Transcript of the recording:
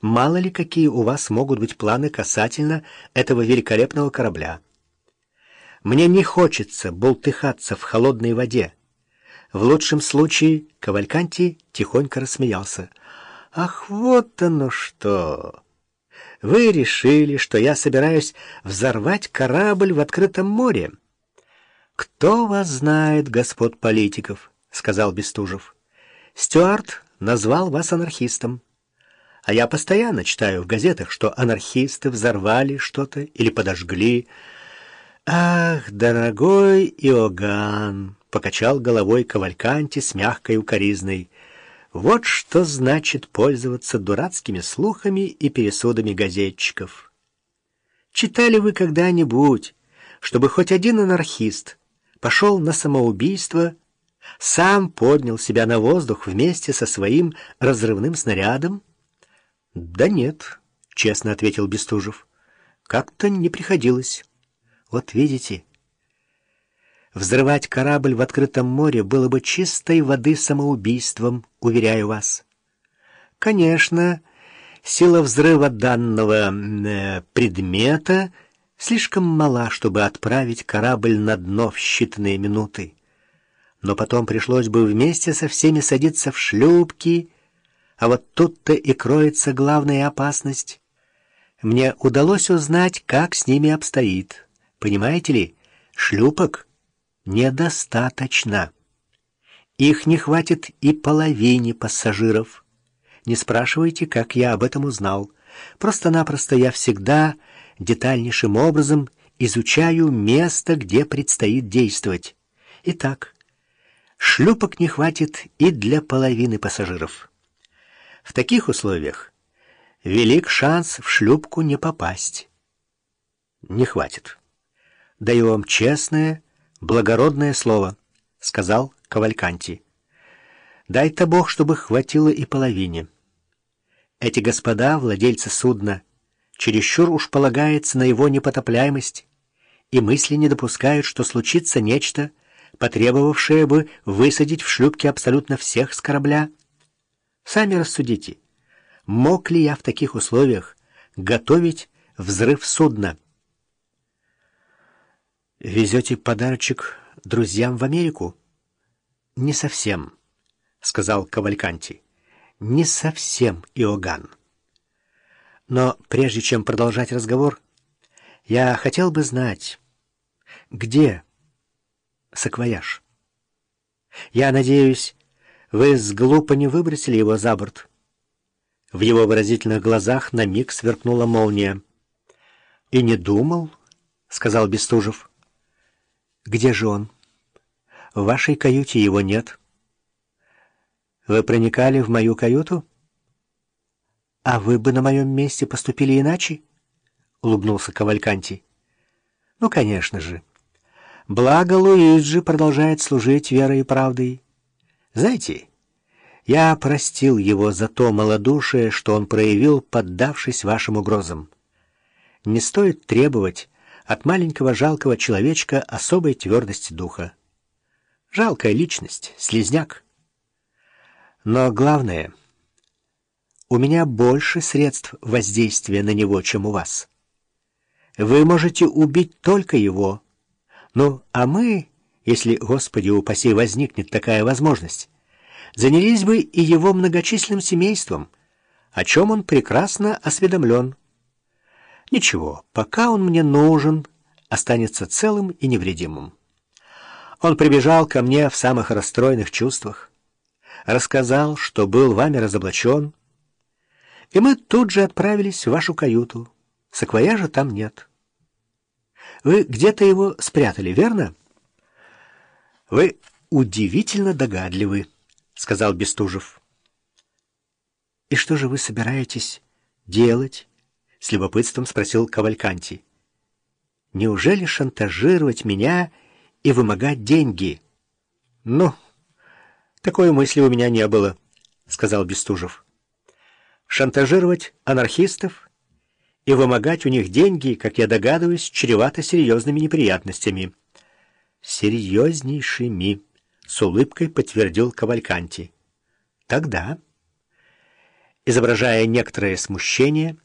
мало ли какие у вас могут быть планы касательно этого великолепного корабля. Мне не хочется болтыхаться в холодной воде. В лучшем случае Кавальканти тихонько рассмеялся. «Ах, вот оно что! Вы решили, что я собираюсь взорвать корабль в открытом море?» «Кто вас знает, господ политиков?» — сказал Бестужев. «Стюарт назвал вас анархистом. А я постоянно читаю в газетах, что анархисты взорвали что-то или подожгли. Ах, дорогой Иоганн!» — покачал головой Кавальканти с мягкой укоризной. «Вот что значит пользоваться дурацкими слухами и пересудами газетчиков. Читали вы когда-нибудь, чтобы хоть один анархист пошел на самоубийство, сам поднял себя на воздух вместе со своим разрывным снарядом?» «Да нет», — честно ответил Бестужев. «Как-то не приходилось. Вот видите...» Взрывать корабль в открытом море было бы чистой воды самоубийством, уверяю вас. Конечно, сила взрыва данного э, предмета слишком мала, чтобы отправить корабль на дно в считанные минуты. Но потом пришлось бы вместе со всеми садиться в шлюпки, а вот тут-то и кроется главная опасность. Мне удалось узнать, как с ними обстоит. Понимаете ли, шлюпок — недостаточно. Их не хватит и половине пассажиров. Не спрашивайте, как я об этом узнал. Просто-напросто я всегда детальнейшим образом изучаю место, где предстоит действовать. Итак, шлюпок не хватит и для половины пассажиров. В таких условиях велик шанс в шлюпку не попасть. Не хватит. Даю вам честное, благородное слово, — сказал Кавальканти. Дай-то Бог, чтобы хватило и половине. Эти господа, владельцы судна, чересчур уж полагается на его непотопляемость, и мысли не допускают, что случится нечто, потребовавшее бы высадить в шлюпке абсолютно всех с корабля. Сами рассудите, мог ли я в таких условиях готовить взрыв судна? «Везете подарочек друзьям в Америку?» «Не совсем», — сказал Кавальканти. «Не совсем, Иоганн. Но прежде чем продолжать разговор, я хотел бы знать, где саквояж? Я надеюсь, вы с глупо не выбросили его за борт?» В его выразительных глазах на миг сверкнула молния. «И не думал», — сказал Бестужев. Где же он? В вашей каюте его нет. Вы проникали в мою каюту? А вы бы на моем месте поступили иначе? Улыбнулся Кавальканти. Ну, конечно же. Благо Луиджи продолжает служить верой и правдой. Знаете, я простил его за то малодушие, что он проявил, поддавшись вашим угрозам. Не стоит требовать, от маленького жалкого человечка особой твердости духа. Жалкая личность, слезняк. Но главное, у меня больше средств воздействия на него, чем у вас. Вы можете убить только его. Ну, а мы, если, Господи упаси, возникнет такая возможность, занялись бы и его многочисленным семейством, о чем он прекрасно осведомлен. Ничего, пока он мне нужен, останется целым и невредимым. Он прибежал ко мне в самых расстроенных чувствах, рассказал, что был вами разоблачен, и мы тут же отправились в вашу каюту. Саквояжа там нет. Вы где-то его спрятали, верно? Вы удивительно догадливы, — сказал Бестужев. И что же вы собираетесь делать? — с любопытством спросил Кавальканти. «Неужели шантажировать меня и вымогать деньги?» «Ну, такой мысли у меня не было», — сказал Бестужев. «Шантажировать анархистов и вымогать у них деньги, как я догадываюсь, чревато серьезными неприятностями». «Серьезнейшими», — с улыбкой подтвердил Кавальканти. «Тогда...» изображая некоторое смущение,